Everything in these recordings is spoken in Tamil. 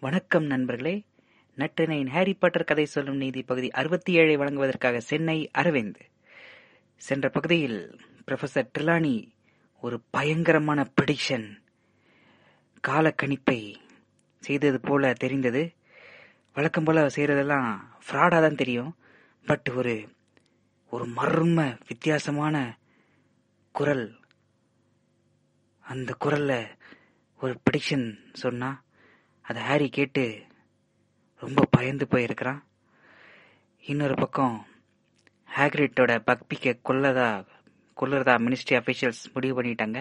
வணக்கம் நண்பர்களே. நற்றினையின் ஹாரி பாட்டர் கதை சொல்லும் நீதி பகுதி அறுபத்தி ஏழை வழங்குவதற்காக சென்னை அரவிந்த். சென்ற பகுதியில் ப்ரொஃபசர் ட்ரிலானி ஒரு பயங்கரமான ப்ரெடிக்ஷன் காலக்கணிப்பை செய்தது போல தெரிந்தது. வழக்கம் போல செய்யறதெல்லாம் ஃப்ராடாக தான் தெரியும். பட் ஒரு ஒரு மர்ம வித்தியாசமான குரல். அந்த குரலில் ஒரு ப்ரெடிக்ஷன் சொன்னால் அதை ஹாரி கேட்டு ரொம்ப பயந்து போயிருக்கிறான். இன்னொரு பக்கம் ஹேக்ரிட்டோட பக்பிக்க கொல்லதா கொல்லுறதா மினிஸ்ட்ரி அஃபீஷியல்ஸ் முடிவு பண்ணிட்டாங்க.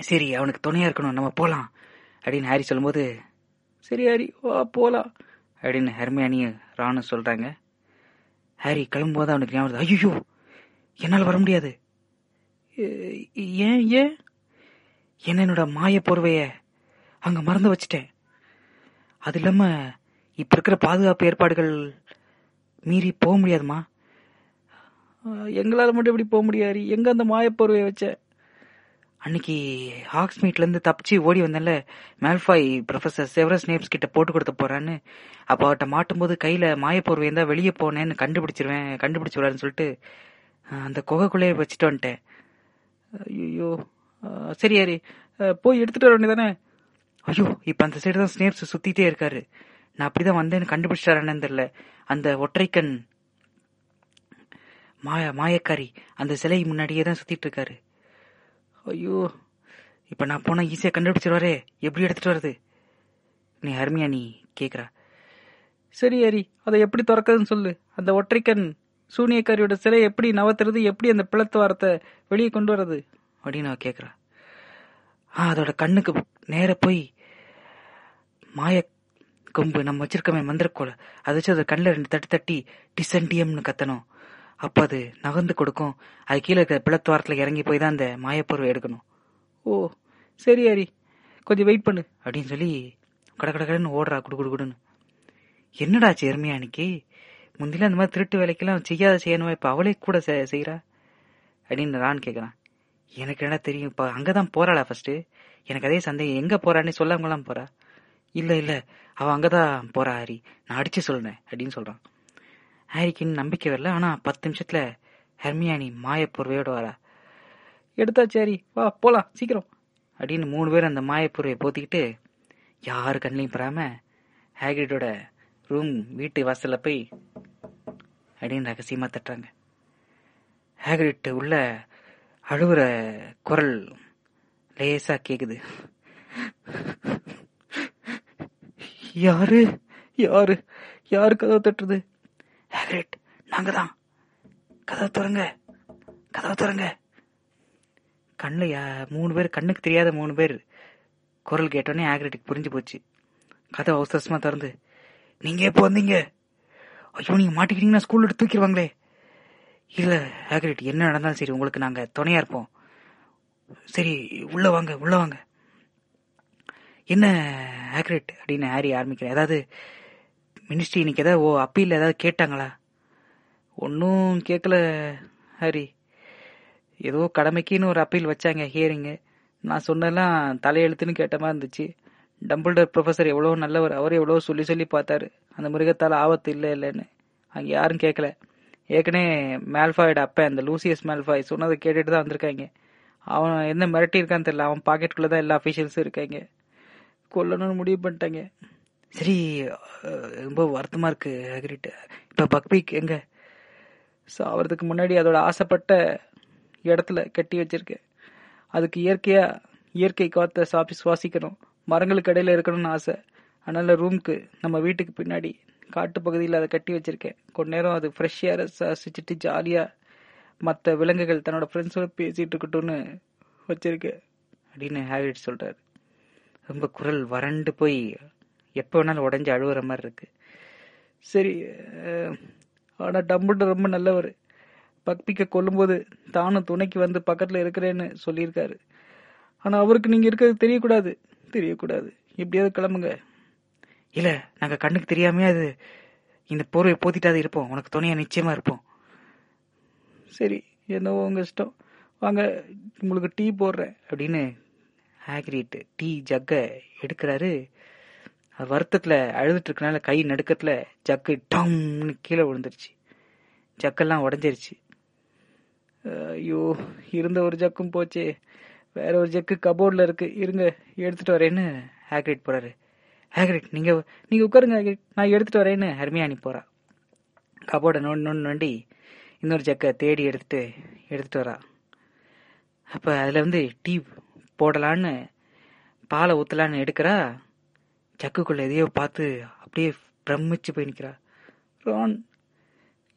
சரி அவனுக்கு துணையாக இருக்கணும் நம்ம போகலாம் அப்படின்னு ஹாரி சொல்லும்போது சரி ஹாரி வா போகலாம் அப்படின்னு ஹெர்மியானியும் ராணும் சொல்கிறாங்க ஹாரி கிளம்பும்போது அவனுக்கு ஞாபகம் ஐயோ என்னால் வர முடியாது. ஏன் ஏன் ஏன்? என்னோட மாய போர்வையை அங்க மறந்து வச்சிட்டேன். அது இல்லாம இப்ப இருக்கிற பாதுகாப்பு ஏற்பாடுகள் மீறி போக முடியாதுமா? "ஆஹ், எங்களால மட்டும் எப்படி போக முடியாது. எங்க அந்த மாய போர்வைய வச்ச? அன்னைக்கு ஹாக்ஸ் மீட்ல இருந்து தப்பிச்சு ஓடி வந்தேன்ல மேல்ஃபாய் ப்ரொஃபசர் செவரஸ் நேப்ஸ் கிட்ட போட்டு கொடுத்த போறான்னு. அப்ப அவட்ட மாட்டும் போது கையில மாயப்போர்வை இருந்தா வெளியே போனேன்னு கண்டுபிடிச்சிருவேன் கண்டுபிடிச்சிருவாருன்னு சொல்லிட்டு ஆஹ், அந்த குகைக்குள்ளேயே வச்சுட்டு வந்துட்டேன். ஐயோ சரி அஹ், போய் எடுத்துட்டு வர வேண்டியதானே ஐயோ இப்ப அந்த சைடு தான் ஸ்னேப்ஸ் சுத்திட்டே இருக்காரு. நான் அப்படிதான் வந்தேன்னு கண்டுபிடிச்சிட்டாரான்னு தெரியல. அந்த ஒற்றைக்கண் மாய மாயக்காரி அந்த சிலை முன்னாடியே தான் சுத்திட்டு இருக்காரு. ஐயோ இப்ப நான் போனா ஈஸியா கண்டுபிடிச்சிருவாரே. எப்படி எடுத்துட்டு வருது நீ ஹர்மியா நீ கேக்குறா. சரி ஹரி அதை எப்படி திறக்குதுன்னு சொல்லு. அந்த ஒற்றைக்கண் சூனியக்காரியோட சிலை எப்படி நவத்துறது? எப்படி அந்த பிளத்து வாரத்தை வெளியே கொண்டு வர்றது? அப்படின்னு அவ கேக்குறா. ஆ அதோட கண்ணுக்கு நேர போய் மாய கொம்பு நம்ம வச்சிருக்கமே மந்திரக்கோலை அதை வச்சு அதை கண்ணில் ரெண்டு தட்டி தட்டி டிசன்டியம்னு கத்தணும். அப்போ அது நகர்ந்து கொடுக்கும். அது கீழே இருக்கிற பிளத்துவாரத்தில் இறங்கி போய் தான் அந்த மாயப்பொருவை எடுக்கணும். ஓ சரி ஹரி. கொஞ்சம் வெயிட் பண்ணு அப்படின்னு சொல்லி கட கட கடன்னு ஓடுறா குடு குடு குடுன்னு. என்னடா சேர்மையா அன்னைக்கு? முந்தில அந்த மாதிரி திருட்டு வேலைக்கெல்லாம் செய்யாத செய்யணுமா? இப்போ அவளே கூட செய் செய்றா? அப்படின்னு நான் கேட்குறான் எனக்கு என்ன தெரியும்? இப்போ அங்கே தான் போகிறாளா ஃபஸ்ட்டு எனக்கு அதே சந்தேகம். எங்கே போகிறான்னு சொல்லாமலாம் போகிறா இல்ல இல்ல அவ அங்கதான் போறா ஹாரி. நான் அடிச்சு சொல்றேன் அப்படின்னு சொல்றான். ஹாரிக்கு இன்னும் நம்பிக்கை வரல. ஆனா பத்து நிமிஷத்துல ஹெர்மியானி பொறுவையோடு வரா. எடுத்தாச்சு ஹாரி. வா போலாம் சீக்கிரம். அப்படின்னு மூணு பேர் அந்த மாயப்பொருவை போத்திக்கிட்டு யாரு கண்ணிலையும் பெறாம ஹேக்ரிட்டோட ரூம் வீட்டு வாசல்ல போய் அப்படின்னு ரகசியமா தட்டுறாங்க. ஹேக்ரிட் உள்ள அழுகிற குரல் லேசா கேக்குது. யாரு? யாரு? யாரு கதவை தட்டுறது? ஹேக்ரிட் நாங்க தான். கதவை திறங்க. கதவை திறங்க. கண்ணு மூணு பேர் கண்ணுக்கு தெரியாத மூணு பேர் குரல் கேட்டோன்னே ஹேக்ரிட்டுக்கு புரிஞ்சு போச்சு. கதவை அவசரமா திறந்து நீங்க எப்போ வந்தீங்க? ஐயோ நீங்க மாட்டிக்கிட்டீங்கன்னா ஸ்கூல்ல எடுத்து தூக்கிடுவாங்களே. இல்ல ஹேக்ரிட் என்ன நடந்தாலும் சரி உங்களுக்கு நாங்க துணையா இருப்போம். சரி உள்ள வாங்க உள்ள வாங்க. என்ன ஹேக்ரிட் அப்படின்னு ஹாரி ஆரம்பிக்கிறேன் ஏதாவது மினிஸ்ட்ரி இன்னைக்கு ஏதாவது ஓ அப்பீல் ஏதாவது கேட்டாங்களா? ஒன்றும் கேட்கல ஹாரி. ஏதோ கடமைக்குன்னு ஒரு அப்பீல் வச்சாங்க ஹியரிங்கு நான் சொன்னெல்லாம் தலையெழுத்துன்னு கேட்ட மாதிரி இருந்துச்சு. டம்பிள்டர் ப்ரொஃபசர் எவ்வளோ நல்லவர் அவர் எவ்வளோ சொல்லி சொல்லி பார்த்தாரு. அந்த மிருகத்தால் ஆபத்து இல்லை இல்லைன்னு. அங்கே யாரும் கேட்கல ஏற்கனவே மேல்ஃபாயோட அப்பன் அந்த லூசியஸ் மேல்ஃபாய் சொன்னதை கேட்டுட்டு தான் வந்திருக்காங்க. அவன் என்ன மிரட்டி இருக்கான்னு தெரியல. அவன் பாக்கெட்டுக்குள்ளே தான் எல்லா அஃபீஷியல்ஸும் இருக்காங்க. கொல்லணும்னு முடிவு பண்ணிட்டாங்க. சரி ரொம்ப வருத்தமா இருக்கு ஹக்ரிட் இப்ப பக்பீக் எங்க? சாவறதுக்கு முன்னாடி அதோட ஆசைப்பட்ட இடத்துல கட்டி வச்சிருக்கேன் அதுக்கு இயற்கையா இயற்கை காத்த சாப்பி சுவாசிக்கணும். மரங்களுக்கு இடையில இருக்கணும்னு ஆசை. அதனால ரூம்க்கு நம்ம வீட்டுக்கு பின்னாடி காட்டு பகுதியில் அதை கட்டி வச்சிருக்கேன். கொஞ்ச நேரம் அது ஃப்ரெஷ் ஏரை சுவாசிச்சுட்டு ஜாலியா மற்ற விலங்குகள் தன்னோட ஃப்ரெண்ட்ஸோட பேசிட்டு இருக்கட்டும்னு வச்சிருக்கேன் அப்படின்னு ஹேவிட் சொல்றாரு. ரொம்ப குரல் வறண்டு போய் எப்போ வேணாலும் உடஞ்சி அழுகிற மாதிரி இருக்கு. சரி ஆனால் டம்புட்டு ரொம்ப நல்லவர். பக்பிக்க கொல்லும்போது தானும் துணைக்கு வந்து பக்கத்தில் இருக்கிறேன்னு சொல்லியிருக்காரு. ஆனால் அவருக்கு நீங்கள் இருக்கிறது தெரியக்கூடாது. தெரியக்கூடாது. எப்படியாவது கிளம்புங்க. இல்லை நாங்கள் கண்ணுக்கு தெரியாமையே அது இந்த போர்வை போத்திட்டாது இருப்போம். உனக்கு துணையாக நிச்சயமா இருப்போம். சரி என்னவோ உங்கள் இஷ்டம். வாங்க உங்களுக்கு டீ போடுறேன் அப்படின்னு ஹேக்ரிட் டீ ஜக்கை எடுக்கிறாரு. வருத்தத்தில் வருத்தத்துல அழுதுட்டு இருக்கனால கை நடுக்கத்தில் ஜக்கு டம்னு கீழே விழுந்துருச்சு. ஜக்கெல்லாம் உடஞ்சிருச்சு. ஐயோ இருந்த ஒரு ஜக்கும் போச்சே. வேற ஒரு ஜக்கு கபோர்டில் இருக்கு. இருங்க எடுத்துட்டு வரேன்னு ஹேக்ரிட் போறாரு. ஹேக்ரிட் நீங்க நீங்க உட்காருங்க ஹேக்ரிட் நான் எடுத்துட்டு வரேன்னு ஹர்மியானி போறா. கபோர்டை நோண்டி நோண்டி நோண்டி இன்னொரு ஜக்கை தேடி எடுத்துட்டு எடுத்துட்டு வரா. அப்ப அதுல வந்து டீ போடலான்னு பாலை ஊற்றலான்னு எடுக்கிறா. ஜக்குக்குள்ள எதையோ பார்த்து அப்படியே பிரமிச்சு போய் நிற்கிறா ரான்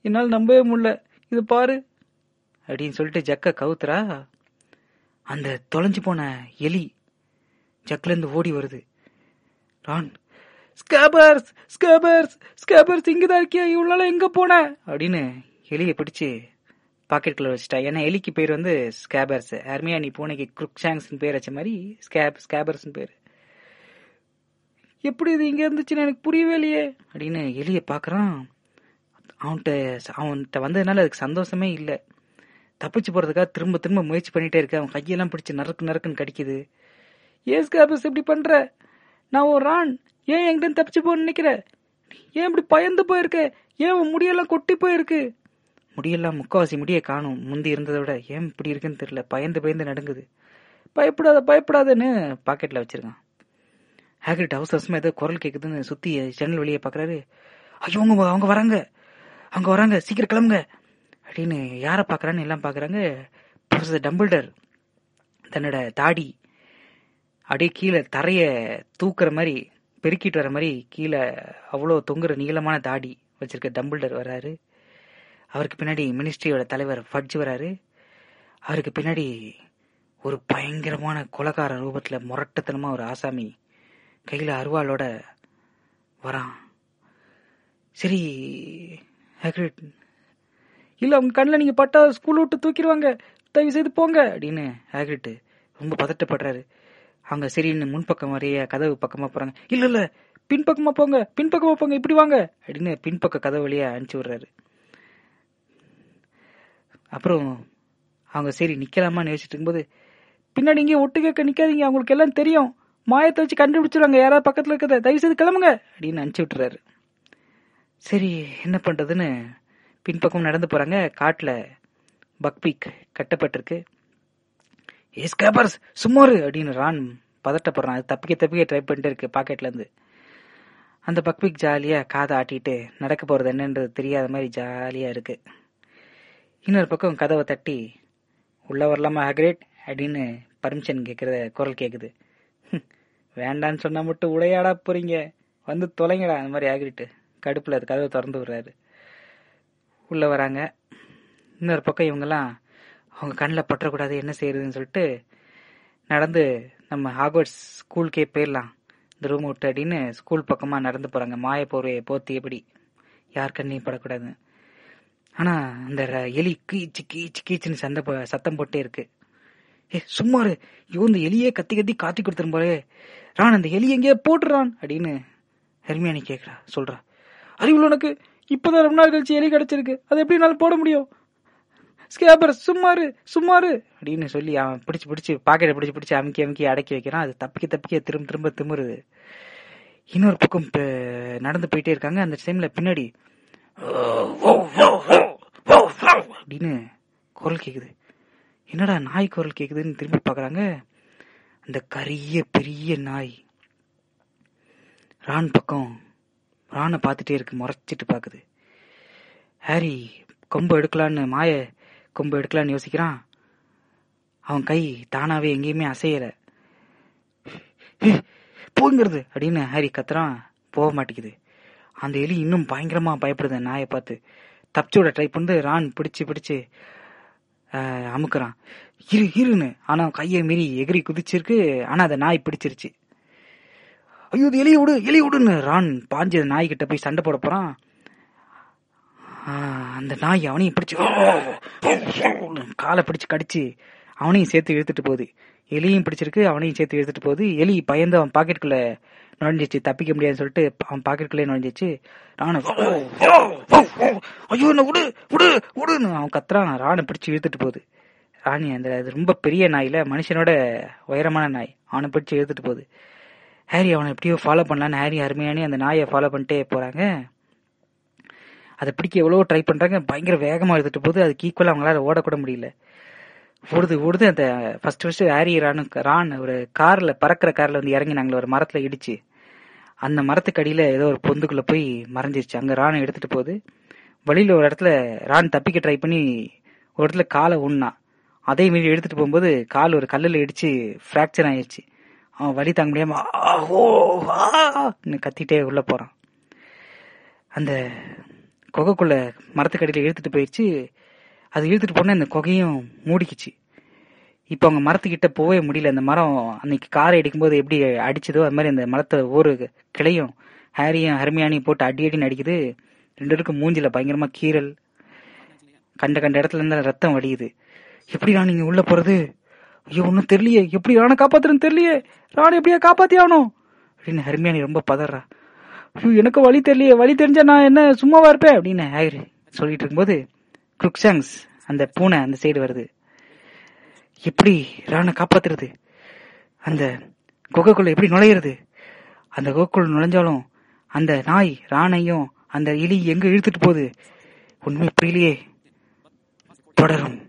என்னால் நம்பவே முடியல. இது பாரு. அப்படின்னு சொல்லிட்டு ஜக்க கவுத்துறா. அந்த தொலைஞ்சு போன எலி ஜக்கிலேருந்து ஓடி வருது. ரான் ஸ்கேபர்ஸ் ஸ்கேபர்ஸ் ஸ்கேபர்ஸ் இங்கதான் இருக்கியா? இவ்வளவு எங்கே போன? அப்படின்னு எலியை பிடிச்சி பாக்கெட்டுக்குள்ள வச்சுட்டா. ஏன்னா எலிக்கு பேர் வந்து ஸ்கேபர்ஸ் ஹர்மியா நீ பூனைக்கு குருக்ஷாங்ஸ் பேர் வச்ச மாதிரி ஸ்கேப் ஸ்கேபர்ஸ் பேர். எப்படி இது இங்க இருந்துச்சுன்னு எனக்கு புரியவே இல்லையே. அப்படின்னு எலிய பாக்குறான். அவன்கிட்ட அவன்கிட்ட வந்ததுனால அதுக்கு சந்தோஷமே இல்லை. தப்பிச்சு போறதுக்காக திரும்ப திரும்ப முயற்சி பண்ணிட்டே இருக்கு. அவன் கையெல்லாம் பிடிச்சு நறுக்கு நறுக்குன்னு கடிக்குது. ஏன் ஸ்கேபர்ஸ் இப்படி பண்ற? நான் ஒரு ஆண். ஏன் என்கிட்ட தப்பிச்சு போன்னு நினைக்கிற? ஏன் இப்படி பயந்து போயிருக்க? ஏன் உன் முடியெல்லாம் கொட்டி போயிருக்கு? முடியெல்லாம் முக்காவாசி முடிய காணும் முந்தி இருந்ததை விட ஏன் இப்படி இருக்குன்னு தெரியல. பயந்து பயந்து நடுங்குது. பயப்படாத பயப்படாதன்னு பாக்கெட்ல வச்சிருக்கான். ஹேக்ரிட் அவசரமா ஏதோ குரல் கேக்குதுன்னு சுத்தி ஜன்னல் வெளியே பாக்குறாரு. ஐயோ அவங்க அவங்க வராங்க. அவங்க வராங்க. சீக்கிரம் கிளம்புங்க. அப்படின்னு யாரை பாக்குறான்னு எல்லாம் பாக்குறாங்க. ப்ரொஃபசர் டம்பிள்டர் தன்னோட தாடி. அப்படியே கீழே தரைய தூக்குற மாதிரி பெருக்கிட்டு வர மாதிரி கீழே அவ்வளோ தொங்குற நீளமான தாடி வச்சிருக்க டம்பிள்டர் வர்றாரு அவருக்கு பின்னாடி மினிஸ்ட்ரியோட தலைவர் ஃபட்ஜ் வராரு. அவருக்கு பின்னாடி ஒரு பயங்கரமான கொலகார ரூபத்தில் முரட்டத்தனமாக ஒரு ஆசாமி கையில் அருவாளோட வரான். சரி ஹேக்ரிட் இல்லை அவங்க கண்ணில் நீங்கள் பட்டா ஸ்கூல் விட்டு தூக்கிடுவாங்க. தயவு செய்து போங்க அப்படின்னு ஹேக்ரிட் ரொம்ப பதட்டப்படுறாரு. அவங்க சரின்னு முன்பக்கம் வரைய கதவு பக்கமாக போகிறாங்க இல்லை இல்லை பின்பக்கமாக போங்க பின்பக்கமாக போங்க இப்படி வாங்க அப்படின்னு பின்பக்க கதவு வழியாக அனுப்பிச்சி விடுறாரு. அப்புறம் அவங்க சரி நிக்கலாமான்னு யோசிச்சுட்டு இருக்கும்போது பின்னாடி இங்கே ஒட்டு கேட்க நிக்காதீங்க அவங்களுக்கு எல்லாம் தெரியும். மாயத்தை வச்சு கண்டுபிடிச்சிருவாங்க யாராவது பக்கத்துல இருக்கிறத. தயவு செய்து கிளம்புங்க அப்படின்னு அனுப்பிச்சு விட்டுறாரு. சரி என்ன பண்றதுன்னு பின்பக்கம் நடந்து போறாங்க. காட்டுல பக்பீக் கட்டப்பட்டிருக்கு. ஏஸ்கேபர்ஸ் சும்மாரு அப்படின்னு ரான் பதட்டப்படுறான். அது தப்பிக்க தப்பிக்க ட்ரை பண்ணிட்டு இருக்கு பாக்கெட்ல இருந்து. அந்த பக்பீக் ஜாலியா காதை ஆட்டிட்டு நடக்க போறது என்னன்றது தெரியாத மாதிரி ஜாலியா இருக்கு. இன்னொரு பக்கம் கதவை தட்டி உள்ள வரலாமா ஹக்ரேட்? அப்படின்னு பர்மிஷன் கேட்கறத குரல் கேக்குது. வேண்டான்னு சொன்னா மட்டும் உடையாடா போறீங்க. வந்து தொலைங்கடா அந்த மாதிரி ஆகிட்டு கடுப்புல அது கதவை திறந்து விடுறாரு. உள்ள வராங்க. இன்னொரு பக்கம் இவங்கெல்லாம் அவங்க கண்ணில் பற்றக்கூடாது என்ன செய்யறதுன்னு சொல்லிட்டு நடந்து நம்ம ஹார்வர்ட் ஸ்கூலுக்கே போயிடலாம் இந்த ரூம் விட்டு அப்படின்னு ஸ்கூல் பக்கமாக நடந்து போகிறாங்க மாய போர்வையை போத்தி எப்படி யார் கண்ணையும் படக்கூடாது ஆனா அந்த எலி கீச்சு கீச்சு கீச்சுன்னு சண்டை சத்தம் போட்டே இருக்கு. ஏ சும்மாரு ஐயோ இந்த எலியே கத்தி கத்தி காட்டி கொடுத்துரும் போலே ரான் அந்த எலி எங்கேயே போட்டுறான் அப்படின்னு ஹெர்மியானி கேக்குறா சொல்றா. அறிவுள்ள உனக்கு இப்பதான் ரொம்ப நாள் கழிச்சு எலி கிடைச்சிருக்கு. அது எப்படி என்னால போட முடியும்? ஸ்கேபர் சும்மாரு சும்மாரு அப்படின்னு சொல்லி அவன் பிடிச்சி பிடிச்சி பாக்கெட்டை பிடிச்சி பிடிச்சி அமுக்கி அமுக்கி அடக்கி வைக்கிறான். அது தப்பிக்க தப்பிக்க திரும்ப திரும்ப திமுறுது இன்னொரு பக்கம் நடந்து போயிட்டே இருக்காங்க. அந்த டைம்ல பின்னாடி அப்படின்னு குரல் கேக்குது. என்னடா நாய் குரல் கேக்குதுன்னு திரும்பி பாக்குறாங்க? அந்த கரிய பெரிய நாய். ரான் பக்கம் ரானை பார்த்துட்டே இருக்கு முறைச்சிட்டு பாக்குது. ஹாரி கொம்பு எடுக்கலான்னு மாய கொம்பு எடுக்கலான்னு யோசிக்கிறான். அவன் கை தானாவே எங்கேயுமே அசையல. போங்கிறது அப்படின்னு ஹாரி கத்துறான். போக மாட்டேங்குது. அந்த எலி இன்னும் பயங்கரமா பயப்படுது நாயை பார்த்து. தப்பிச்சோட ட்ரை பண்ணி ரான் பிடிச்சு பிடிச்சு அமுக்குறான். இரு இருன்னு. ஆனா கையை மீறி எகிரி குதிச்சிருக்கு. ஆனா அந்த நாய் பிடிச்சிருச்சு. ஐயோ இது எலிய விடு எலிய விடுன்னு ரான் பாஞ்சு நாய்கிட்ட போய் சண்டை போட போறான். அந்த நாய் அவனையும் பிடிச்சு காலை பிடிச்சு கடிச்சு அவனையும் சேர்த்து இழுத்துட்டு போகுது. எலியும் பிடிச்சிருக்கு அவனையும் சேர்த்து இழுத்துட்டு போகுது. எலி பயந்து அவன் பாக்கெட்டுக்குள்ள நுழைஞ்சிச்சு. தப்பிக்க முடியாதுன்னு சொல்லிட்டு அவன் பாக்கெட்டுக்குள்ளே நுழைஞ்சிச்சு. ராணு ஐயோ என்ன விடு விடு விடுன்னு அவன் கத்துறான். ராணை பிடிச்சு இழுத்துட்டு போகுது. ராணி அந்த அது ரொம்ப பெரிய நாயில மனுஷனோட உயரமான நாய். அவனை பிடிச்சு இழுத்துட்டு போகுது. ஹாரி அவனை எப்படியோ ஃபாலோ பண்ணலான்னு ஹாரி அருமையானே அந்த நாயை ஃபாலோ பண்ணிட்டே போறாங்க. அதை பிடிக்க எவ்வளவோ ட்ரை பண்றாங்க. பயங்கர வேகமா எடுத்துட்டு போது அதுக்கு ஈக்குவலா அவங்களால ஓடக்கூட முடியல. ஓடுது ஓடுது. அந்த first first Harry Ron Ron ஒரு கார்ல பறக்கிற கார்ல வந்து இறங்கி நாங்கள ஒரு மரத்துல இடிச்சு. அந்த மரத்துக்கடியில ஏதோ ஒரு பொந்துக்குள்ள போய் மறைஞ்சிருச்சு. அங்க ரானை எடுத்துட்டு போகுது. வழியில ஒரு இடத்துல ரான் தப்பிக்க ட்ரை பண்ணி ஒரு இடத்துல காலை உண்ணான் அதே மீறி எடுத்துட்டு போகும்போது கால் ஒரு கல்லில் இடிச்சு ஃப்ராக்சர் ஆயிடுச்சு அவன் வழி தாங்க முடியாம கத்திட்டே உள்ள போறான். அந்த குகைக்குள்ள மரத்துக்கடியில இழுத்துட்டு போயிடுச்சு அது இழுத்துட்டு போனா அந்த குகையும் மூடிக்குச்சு. இப்போ அவங்க மரத்துக்கிட்ட போகவே முடியல. அந்த மரம் அன்னைக்கு காரை அடிக்கும்போது எப்படி அடிச்சதோ அது மாதிரி அந்த மரத்தை ஒரு கிளையும் ஹாரியும் ஹர்மியானியும் போட்டு அடி அடின்னு அடிக்குது. ரெண்டு பேருக்கும் மூஞ்சில பயங்கரமா கீறல். கண்ட கண்ட இடத்துல இருந்தால் ரத்தம் வடியுது. எப்படி நான் நீங்க உள்ள போறது? ஐயோ ஒன்றும் தெரியலையே. எப்படி ராணை காப்பாத்துறேன்னு தெரியலையே. ராணை எப்படியா காப்பாத்தி ஆகணும்? அப்படின்னு ஹர்மியானி ரொம்ப பதறா. ஐயோ எனக்கு வழி தெரியலையே. வழி தெரிஞ்சா நான் என்ன சும்மாவா இருப்பேன்? அப்படின்னு ஹேரி சொல்லிட்டு இருக்கும்போது குருக்ஷாங்ஸ் அந்த பூனை அந்த சைடு வருது. எப்படி ராணை காப்பாத்துறது? அந்த குகைக்குள்ள எப்படி நுழையிறது? அந்த குகைக்குள்ள நுழைஞ்சாலும் அந்த நாய் ராணையும் அந்த எலி எங்க இழுத்துட்டு போகுது? உண்மை புரியலையே. தொடரும்.